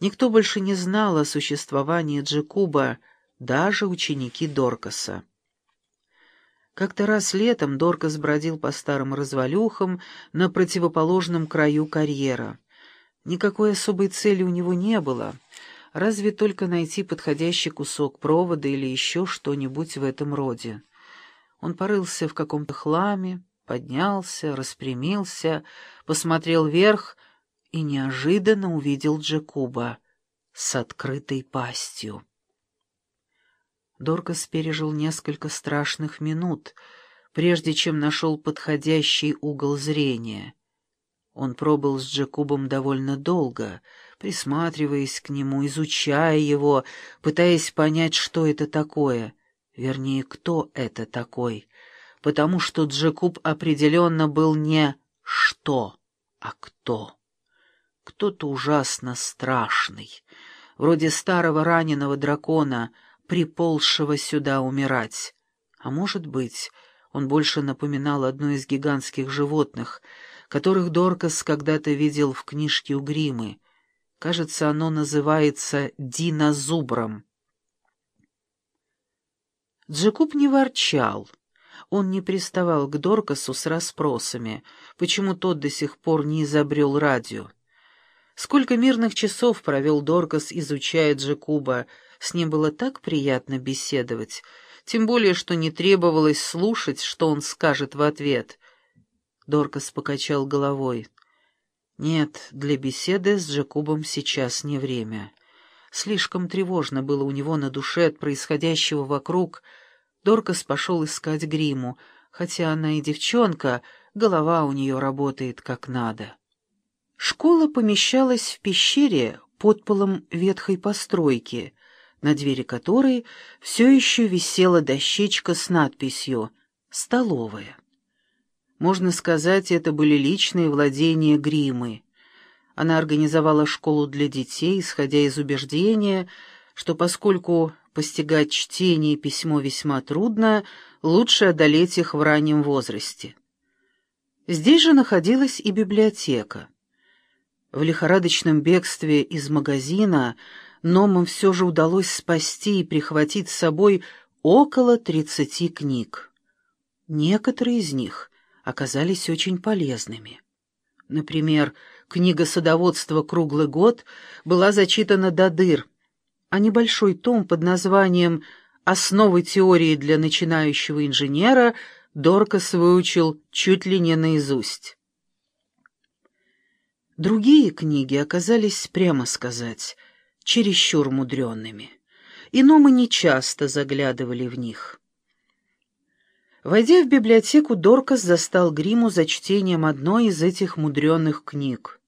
Никто больше не знал о существовании Джекуба, даже ученики Доркаса. Как-то раз летом Доркас бродил по старым развалюхам на противоположном краю карьера. Никакой особой цели у него не было, разве только найти подходящий кусок провода или еще что-нибудь в этом роде. Он порылся в каком-то хламе, поднялся, распрямился, посмотрел вверх и неожиданно увидел Джекуба с открытой пастью. Доркас пережил несколько страшных минут, прежде чем нашел подходящий угол зрения. Он пробыл с Джекубом довольно долго, присматриваясь к нему, изучая его, пытаясь понять, что это такое, вернее, кто это такой, потому что Джекуб определенно был не «что», а «кто» кто-то ужасно страшный, вроде старого раненого дракона, приползшего сюда умирать. А может быть, он больше напоминал одно из гигантских животных, которых Доркас когда-то видел в книжке у Гримы. Кажется, оно называется динозубром. Джекуб не ворчал. Он не приставал к Доркасу с расспросами, почему тот до сих пор не изобрел радио. Сколько мирных часов провел Доркас, изучая Джекуба. С ним было так приятно беседовать, тем более, что не требовалось слушать, что он скажет в ответ. Доркас покачал головой. Нет, для беседы с Джекубом сейчас не время. Слишком тревожно было у него на душе от происходящего вокруг. Доркас пошел искать гриму, хотя она и девчонка, голова у нее работает как надо. Школа помещалась в пещере под полом ветхой постройки, на двери которой все еще висела дощечка с надписью «Столовая». Можно сказать, это были личные владения Гримы. Она организовала школу для детей, исходя из убеждения, что поскольку постигать чтение и письмо весьма трудно, лучше одолеть их в раннем возрасте. Здесь же находилась и библиотека. В лихорадочном бегстве из магазина Номам все же удалось спасти и прихватить с собой около тридцати книг. Некоторые из них оказались очень полезными. Например, книга садоводства «Круглый год» была зачитана до дыр, а небольшой том под названием «Основы теории для начинающего инженера» Доркас выучил чуть ли не наизусть. Другие книги оказались, прямо сказать, чересчур мудренными, и Номы нечасто заглядывали в них. Войдя в библиотеку, Доркас застал Гриму за чтением одной из этих мудреных книг.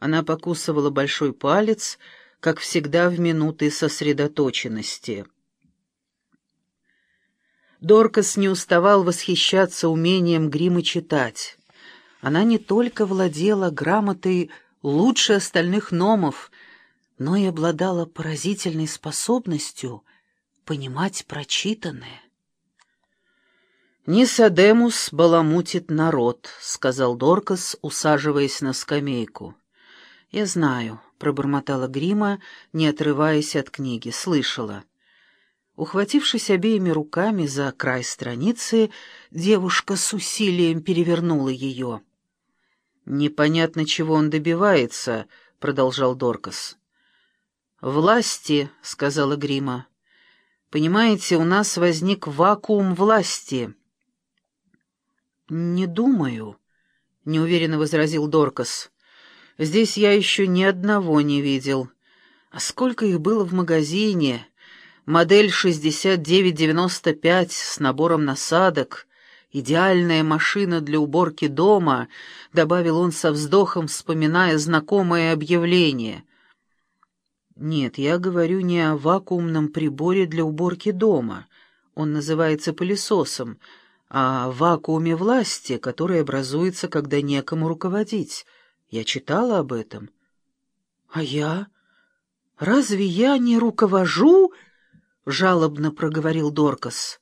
Она покусывала большой палец, как всегда в минуты сосредоточенности. Доркас не уставал восхищаться умением Гримы читать. Она не только владела грамотой лучше остальных номов, но и обладала поразительной способностью понимать прочитанное. «Нисадемус баламутит народ», — сказал Доркас, усаживаясь на скамейку. «Я знаю», — пробормотала Грима, не отрываясь от книги, слышала. Ухватившись обеими руками за край страницы, девушка с усилием перевернула ее. «Непонятно, чего он добивается», — продолжал Доркас. «Власти», — сказала Грима. «Понимаете, у нас возник вакуум власти». «Не думаю», — неуверенно возразил Доркас. «Здесь я еще ни одного не видел. А сколько их было в магазине? Модель 6995 с набором насадок». «Идеальная машина для уборки дома», — добавил он со вздохом, вспоминая знакомое объявление. «Нет, я говорю не о вакуумном приборе для уборки дома. Он называется пылесосом, а о вакууме власти, который образуется, когда некому руководить. Я читала об этом». «А я? Разве я не руковожу?» — жалобно проговорил Доркас.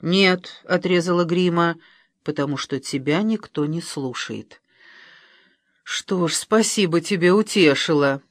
«Нет», — отрезала Грима, — «потому что тебя никто не слушает». «Что ж, спасибо тебе, утешила».